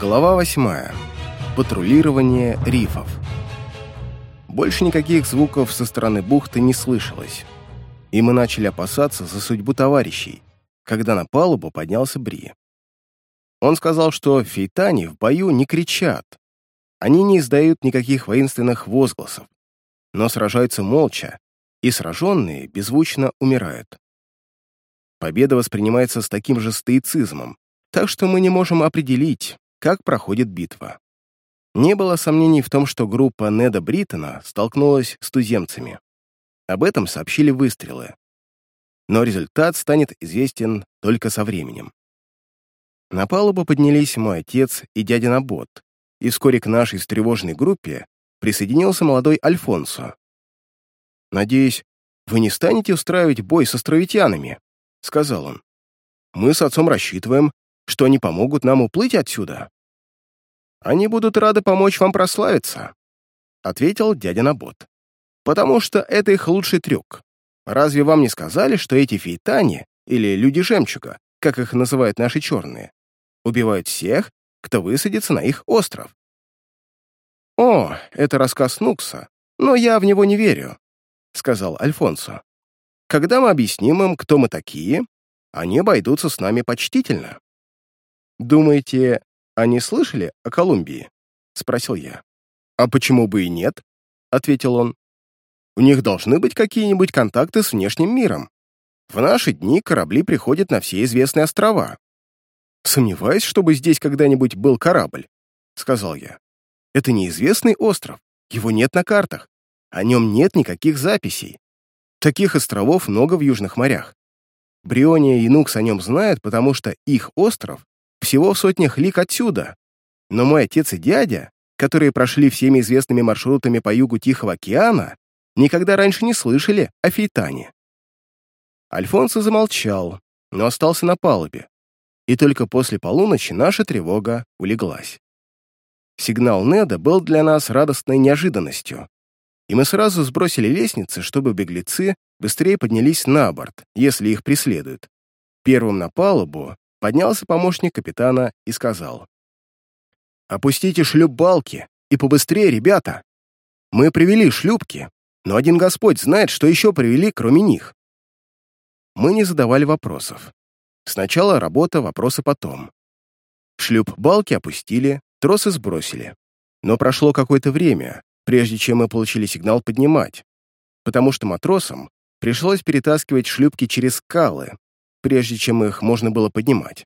Глава восьмая. Патрулирование рифов. Больше никаких звуков со стороны бухты не слышалось, и мы начали опасаться за судьбу товарищей, когда на палубу поднялся Бри. Он сказал, что фейтани в бою не кричат, они не издают никаких воинственных возгласов, но сражаются молча, и сраженные беззвучно умирают. Победа воспринимается с таким же стоицизмом, так что мы не можем определить, как проходит битва. Не было сомнений в том, что группа Неда Бриттона столкнулась с туземцами. Об этом сообщили выстрелы. Но результат станет известен только со временем. На палубу поднялись мой отец и дядя Набот, и вскоре к нашей встревоженной группе присоединился молодой Альфонсо. «Надеюсь, вы не станете устраивать бой с островитянами?» — сказал он. «Мы с отцом рассчитываем, что они помогут нам уплыть отсюда». «Они будут рады помочь вам прославиться», — ответил дядя Набот. «Потому что это их лучший трюк. Разве вам не сказали, что эти фейтани, или люди-жемчуга, как их называют наши черные, убивают всех, кто высадится на их остров?» «О, это рассказ Нукса, но я в него не верю», — сказал Альфонсо. «Когда мы объясним им, кто мы такие, они обойдутся с нами почтительно». «Думаете, они слышали о Колумбии?» — спросил я. «А почему бы и нет?» — ответил он. «У них должны быть какие-нибудь контакты с внешним миром. В наши дни корабли приходят на все известные острова. Сомневаюсь, чтобы здесь когда-нибудь был корабль», — сказал я. «Это неизвестный остров, его нет на картах, о нем нет никаких записей. Таких островов много в южных морях. Бриония и Нукс о нем знают, потому что их остров всего в сотнях лик отсюда. Но мой отец и дядя, которые прошли всеми известными маршрутами по югу Тихого океана, никогда раньше не слышали о Фейтане. Альфонсо замолчал, но остался на палубе, и только после полуночи наша тревога улеглась. Сигнал Неда был для нас радостной неожиданностью, и мы сразу сбросили лестницы, чтобы беглецы быстрее поднялись на борт, если их преследуют. Первым на палубу поднялся помощник капитана и сказал. «Опустите шлюп-балки, и побыстрее, ребята! Мы привели шлюпки, но один Господь знает, что еще привели, кроме них». Мы не задавали вопросов. Сначала работа, вопросы потом. Шлюп-балки опустили, тросы сбросили. Но прошло какое-то время, прежде чем мы получили сигнал поднимать, потому что матросам пришлось перетаскивать шлюпки через скалы, прежде чем их можно было поднимать.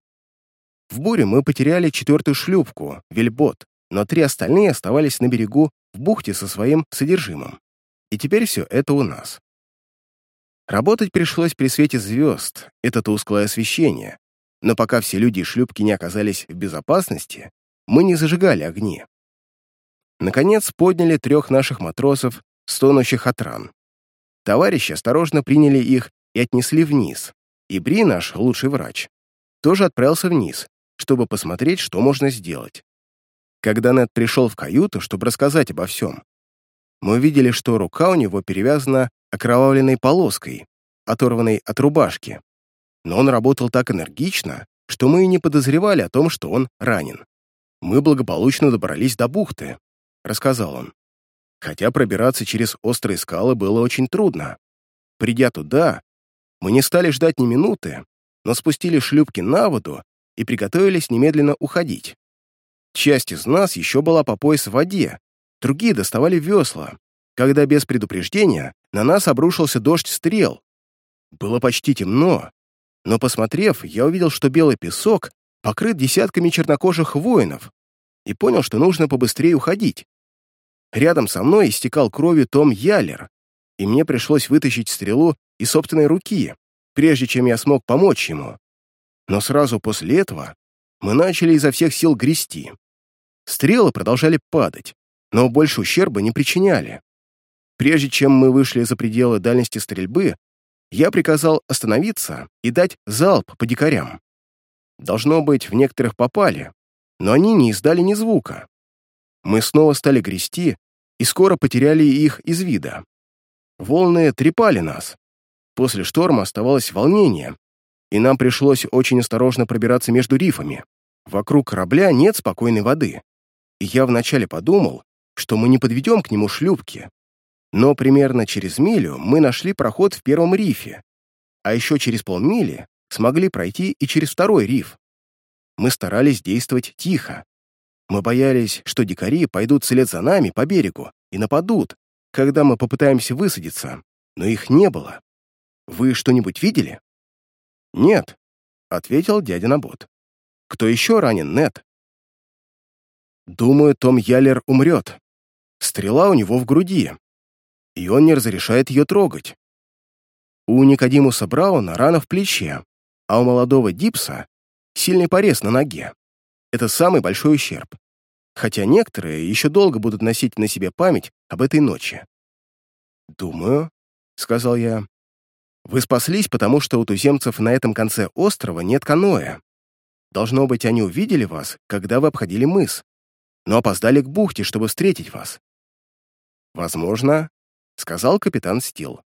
В буре мы потеряли четвертую шлюпку, вельбот, но три остальные оставались на берегу в бухте со своим содержимым. И теперь все это у нас. Работать пришлось при свете звезд, это тусклое освещение, но пока все люди и шлюпки не оказались в безопасности, мы не зажигали огни. Наконец подняли трех наших матросов, стонущих от ран. Товарищи осторожно приняли их и отнесли вниз, и Бри, наш лучший врач, тоже отправился вниз, чтобы посмотреть, что можно сделать. Когда Нед пришел в каюту, чтобы рассказать обо всем, мы увидели, что рука у него перевязана окровавленной полоской, оторванной от рубашки. Но он работал так энергично, что мы и не подозревали о том, что он ранен. «Мы благополучно добрались до бухты», — рассказал он. Хотя пробираться через острые скалы было очень трудно. Придя туда, мы не стали ждать ни минуты, но спустили шлюпки на воду и приготовились немедленно уходить. Часть из нас еще была по пояс в воде, другие доставали весла, когда без предупреждения на нас обрушился дождь стрел. Было почти темно, но, посмотрев, я увидел, что белый песок покрыт десятками чернокожих воинов и понял, что нужно побыстрее уходить. Рядом со мной истекал кровью Том Яллер, и мне пришлось вытащить стрелу из собственной руки, прежде чем я смог помочь ему. Но сразу после этого мы начали изо всех сил грести. Стрелы продолжали падать, но больше ущерба не причиняли. Прежде чем мы вышли за пределы дальности стрельбы, я приказал остановиться и дать залп по дикарям. Должно быть, в некоторых попали, но они не издали ни звука. Мы снова стали грести и скоро потеряли их из вида. Волны трепали нас. После шторма оставалось волнение, и нам пришлось очень осторожно пробираться между рифами. Вокруг корабля нет спокойной воды, и я вначале подумал, что мы не подведем к нему шлюпки. Но примерно через милю мы нашли проход в первом рифе, а еще через полмили смогли пройти и через второй риф. Мы старались действовать тихо. Мы боялись, что дикари пойдут вслед за нами по берегу и нападут, когда мы попытаемся высадиться, но их не было. Вы что-нибудь видели? Нет, — ответил дядя Набот. Кто еще ранен, Нет? Думаю, Том Яллер умрет. Стрела у него в груди, и он не разрешает ее трогать. У Никодимуса Брауна рана в плече, а у молодого Дипса сильный порез на ноге. Это самый большой ущерб. Хотя некоторые еще долго будут носить на себе память об этой ночи. «Думаю», — сказал я, — «вы спаслись, потому что у туземцев на этом конце острова нет каноэ. Должно быть, они увидели вас, когда вы обходили мыс, но опоздали к бухте, чтобы встретить вас». «Возможно», — сказал капитан Стил.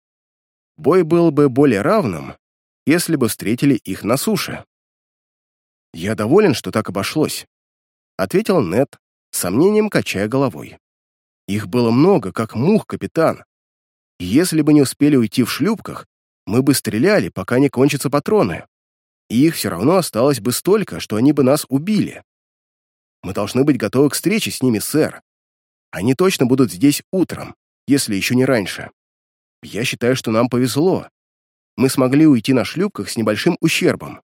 «Бой был бы более равным, если бы встретили их на суше». «Я доволен, что так обошлось», — ответил Нед, с сомнением качая головой. «Их было много, как мух, капитан. Если бы не успели уйти в шлюпках, мы бы стреляли, пока не кончатся патроны. И их все равно осталось бы столько, что они бы нас убили. Мы должны быть готовы к встрече с ними, сэр. Они точно будут здесь утром, если еще не раньше. Я считаю, что нам повезло. Мы смогли уйти на шлюпках с небольшим ущербом.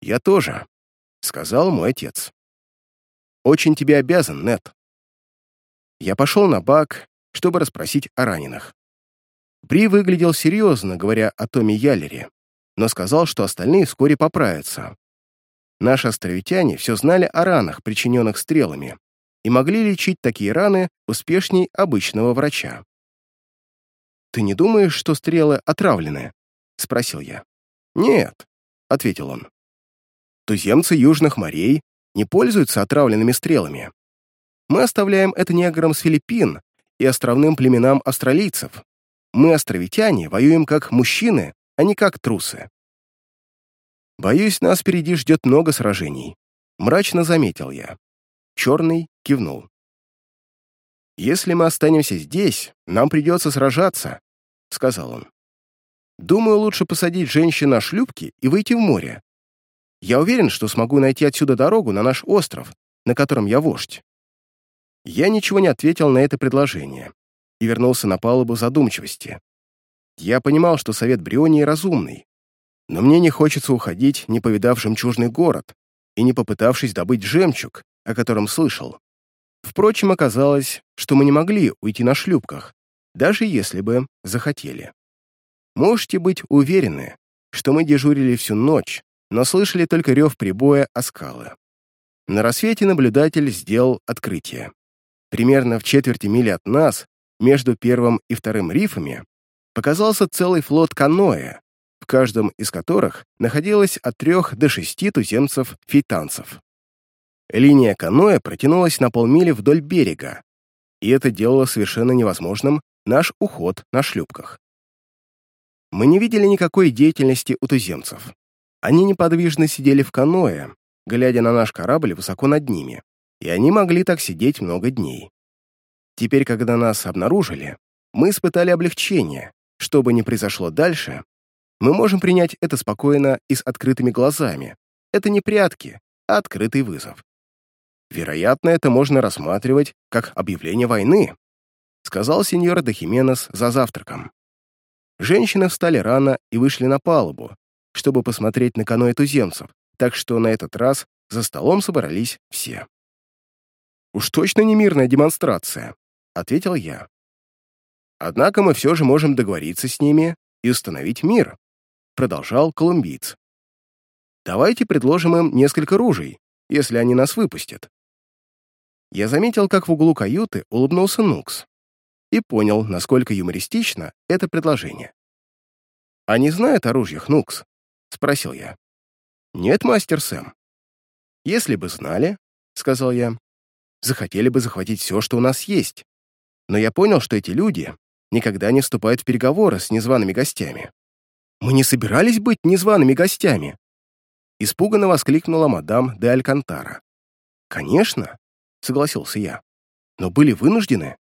Я тоже, — сказал мой отец. Очень тебе обязан, Нет. Я пошел на бак, чтобы расспросить о раненых. Бри выглядел серьезно, говоря о Томе Яллере, но сказал, что остальные вскоре поправятся. Наши островитяне все знали о ранах, причиненных стрелами, и могли лечить такие раны успешней обычного врача. «Ты не думаешь, что стрелы отравлены?» — спросил я. «Нет», — ответил он. «Туземцы южных морей не пользуются отравленными стрелами. Мы оставляем это неграм с Филиппин и островным племенам австралийцев. Мы, островитяне, воюем как мужчины, а не как трусы. Боюсь, нас впереди ждет много сражений. Мрачно заметил я. Черный кивнул. «Если мы останемся здесь, нам придется сражаться», — сказал он. «Думаю, лучше посадить женщин на шлюпки и выйти в море. Я уверен, что смогу найти отсюда дорогу на наш остров, на котором я вождь». Я ничего не ответил на это предложение и вернулся на палубу задумчивости. Я понимал, что совет Брионии разумный, но мне не хочется уходить, не повидав жемчужный город и не попытавшись добыть жемчуг, о котором слышал. Впрочем, оказалось, что мы не могли уйти на шлюпках, даже если бы захотели. Можете быть уверены, что мы дежурили всю ночь, но слышали только рев прибоя о скалы. На рассвете наблюдатель сделал открытие. Примерно в четверти мили от нас, между первым и вторым рифами, показался целый флот каноэ, в каждом из которых находилось от трех до шести туземцев-фейтанцев. Линия каноэ протянулась на полмили вдоль берега, и это делало совершенно невозможным наш уход на шлюпках. Мы не видели никакой деятельности у туземцев. Они неподвижно сидели в каноэ, глядя на наш корабль высоко над ними, и они могли так сидеть много дней. Теперь, когда нас обнаружили, мы испытали облегчение. Что бы ни произошло дальше, мы можем принять это спокойно и с открытыми глазами. Это не прятки, а открытый вызов. Вероятно, это можно рассматривать как объявление войны, сказал сеньор Дохименес за завтраком. Женщины встали рано и вышли на палубу, чтобы посмотреть на каноэ туземцев, так что на этот раз за столом собрались все. «Уж точно не мирная демонстрация», — ответил я. «Однако мы все же можем договориться с ними и установить мир», — продолжал колумбиец. «Давайте предложим им несколько ружей, если они нас выпустят. Я заметил, как в углу каюты улыбнулся Нукс и понял, насколько юмористично это предложение. «Они знают о Нукс?» — спросил я. «Нет, мастер Сэм». «Если бы знали, — сказал я, — захотели бы захватить все, что у нас есть. Но я понял, что эти люди никогда не вступают в переговоры с незваными гостями. Мы не собирались быть незваными гостями. Испуганно воскликнула мадам де Алькантара. «Конечно», — согласился я, — «но были вынуждены.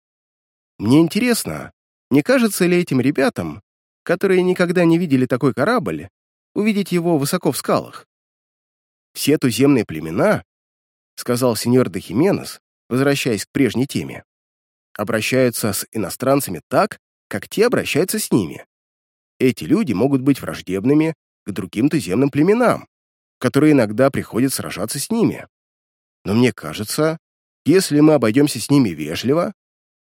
Мне интересно, не кажется ли этим ребятам, которые никогда не видели такой корабль, увидеть его высоко в скалах? Все туземные племена, — сказал сеньор де Хименес, возвращаясь к прежней теме, обращаются с иностранцами так, как те обращаются с ними. Эти люди могут быть враждебными к другим туземным племенам, которые иногда приходят сражаться с ними. Но мне кажется, если мы обойдемся с ними вежливо,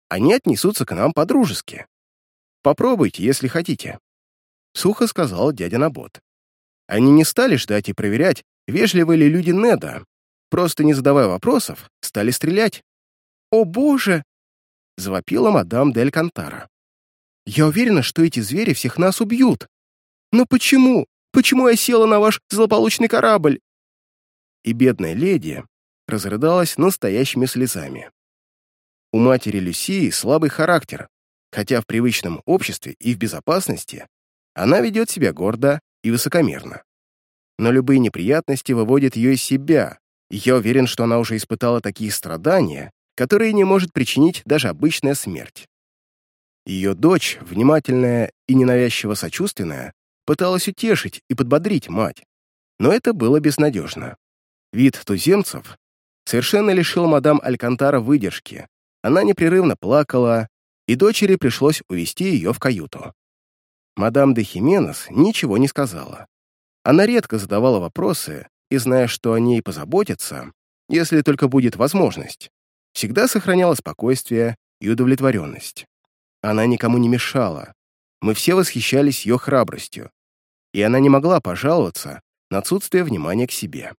они отнесутся к нам по-дружески. Попробуйте, если хотите. Сухо сказал дядя Набот. Они не стали ждать и проверять, вежливы ли люди Неда, просто не задавая вопросов, стали стрелять. «О боже!» — завопила мадам Дель Кантара. «Я уверена, что эти звери всех нас убьют. Но почему? Почему я села на ваш злополучный корабль?» И бедная леди разрыдалась настоящими слезами. У матери Люсии слабый характер, хотя в привычном обществе и в безопасности она ведет себя гордо и высокомерно. Но любые неприятности выводят ее из себя, и я уверен, что она уже испытала такие страдания, которые не может причинить даже обычная смерть. Ее дочь, внимательная и ненавязчиво сочувственная, пыталась утешить и подбодрить мать, но это было безнадежно. Вид туземцев совершенно лишил мадам Алькантара выдержки. Она непрерывно плакала, и дочери пришлось увести ее в каюту. Мадам де Хименес ничего не сказала. Она редко задавала вопросы, и, зная, что о ней позаботятся, если только будет возможность, всегда сохраняла спокойствие и удовлетворенность. Она никому не мешала. Мы все восхищались ее храбростью, и она не могла пожаловаться на отсутствие внимания к себе.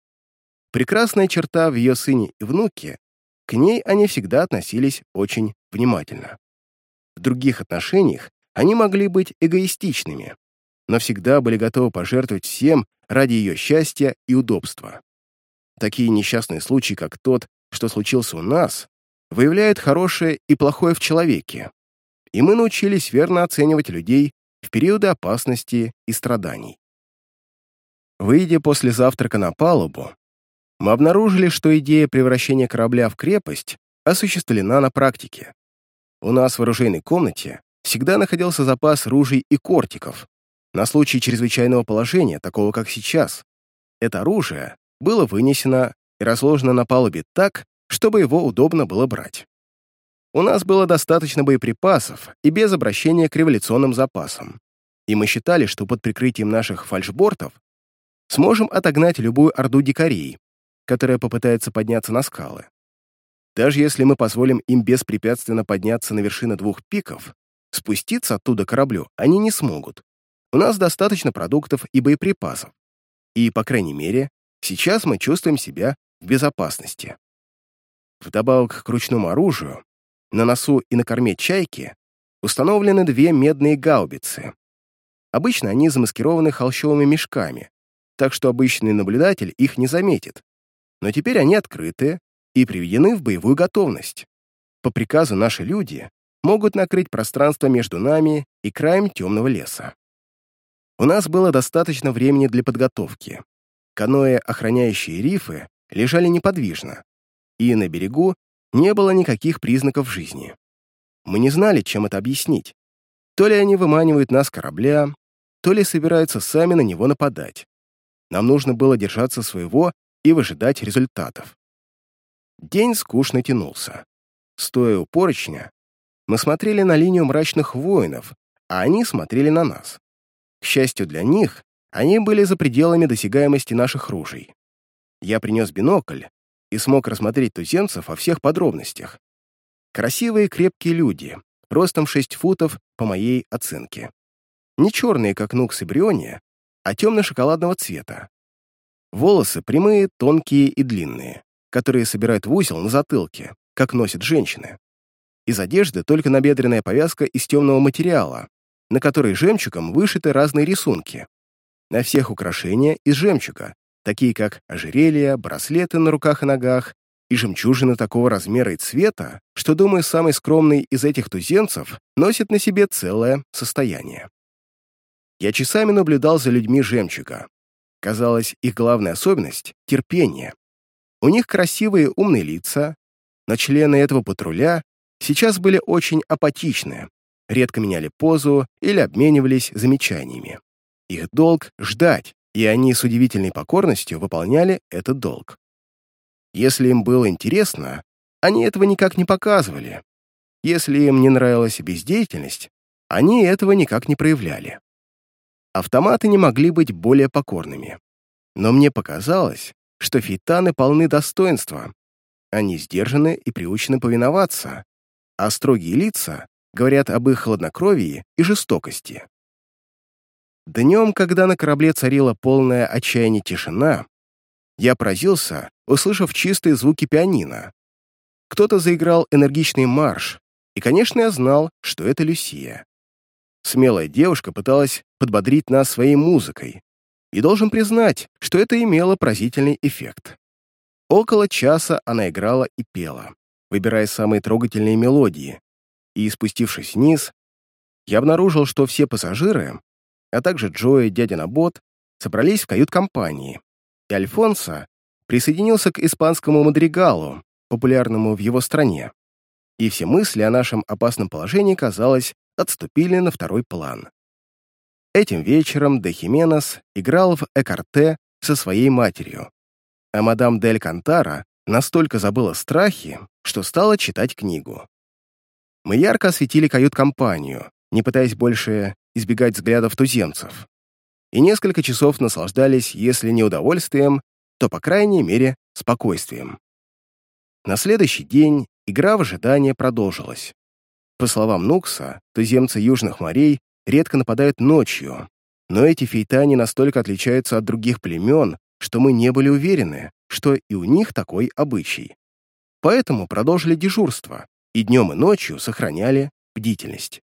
Прекрасная черта в ее сыне и внуке, к ней они всегда относились очень внимательно. В других отношениях они могли быть эгоистичными, но всегда были готовы пожертвовать всем ради ее счастья и удобства. Такие несчастные случаи, как тот, что случился у нас, выявляют хорошее и плохое в человеке, и мы научились верно оценивать людей в периоды опасности и страданий. Выйдя после завтрака на палубу, мы обнаружили, что идея превращения корабля в крепость осуществлена на практике. У нас в оружейной комнате всегда находился запас ружей и кортиков на случай чрезвычайного положения, такого как сейчас. Это оружие было вынесено и разложено на палубе так, чтобы его удобно было брать. У нас было достаточно боеприпасов и без обращения к революционным запасам. И мы считали, что под прикрытием наших фальшбортов сможем отогнать любую орду дикарей, которая попытается подняться на скалы. Даже если мы позволим им беспрепятственно подняться на вершины двух пиков, спуститься оттуда кораблю они не смогут. У нас достаточно продуктов и боеприпасов. И, по крайней мере, сейчас мы чувствуем себя в безопасности. Вдобавок к ручному оружию, на носу и на корме «Чайки» установлены две медные гаубицы. Обычно они замаскированы холщовыми мешками, так что обычный наблюдатель их не заметит. Но теперь они открыты и приведены в боевую готовность. По приказу наши люди могут накрыть пространство между нами и краем темного леса. У нас было достаточно времени для подготовки. Каноэ, охраняющие рифы, лежали неподвижно, и на берегу не было никаких признаков жизни. Мы не знали, чем это объяснить. То ли они выманивают нас корабля, то ли собираются сами на него нападать. Нам нужно было держаться своего и выжидать результатов. День скучно тянулся. Стоя у поручня, мы смотрели на линию мрачных воинов, а они смотрели на нас. К счастью для них, они были за пределами досягаемости наших ружей. Я принес бинокль, и смог рассмотреть туземцев во всех подробностях. Красивые крепкие люди, ростом 6 футов по моей оценке. Не черные, как Нукс и Бриони, а темно-шоколадного цвета. Волосы прямые, тонкие и длинные, которые собирают в узел на затылке, как носят женщины. Из одежды только набедренная повязка из темного материала, на которой жемчугом вышиты разные рисунки. На всех украшения из жемчуга, такие как ожерелья, браслеты на руках и ногах и жемчужины такого размера и цвета, что, думаю, самый скромный из этих туземцев носит на себе целое состояние. Я часами наблюдал за людьми жемчуга. Казалось, их главная особенность — терпение. У них красивые умные лица, но члены этого патруля сейчас были очень апатичны, редко меняли позу или обменивались замечаниями. Их долг — ждать, и они с удивительной покорностью выполняли этот долг. Если им было интересно, они этого никак не показывали. Если им не нравилась бездеятельность, они этого никак не проявляли. Автоматы не могли быть более покорными. Но мне показалось, что фейтаны полны достоинства. Они сдержаны и приучены повиноваться, а строгие лица говорят об их хладнокровии и жестокости. Днем, когда на корабле царила полная отчаяние тишина, я поразился, услышав чистые звуки пианино. Кто-то заиграл энергичный марш, и, конечно, я знал, что это Люсия. Смелая девушка пыталась подбодрить нас своей музыкой, и должен признать, что это имело поразительный эффект. Около часа она играла и пела, выбирая самые трогательные мелодии, и, спустившись вниз, я обнаружил, что все пассажиры, а также Джо и дядя Набот, собрались в кают-компании, и Альфонсо присоединился к испанскому мадригалу, популярному в его стране, и все мысли о нашем опасном положении, казалось, отступили на второй план. Этим вечером де Хименес играл в экарте со своей матерью, а мадам Дель Кантара настолько забыла страхи, что стала читать книгу. Мы ярко осветили кают-компанию, не пытаясь больше избегать взглядов туземцев, и несколько часов наслаждались, если не удовольствием, то, по крайней мере, спокойствием. На следующий день игра в ожидание продолжилась. По словам Нукса, туземцы южных морей редко нападают ночью, но эти фейтани настолько отличаются от других племен, что мы не были уверены, что и у них такой обычай. Поэтому продолжили дежурство и днем и ночью сохраняли бдительность.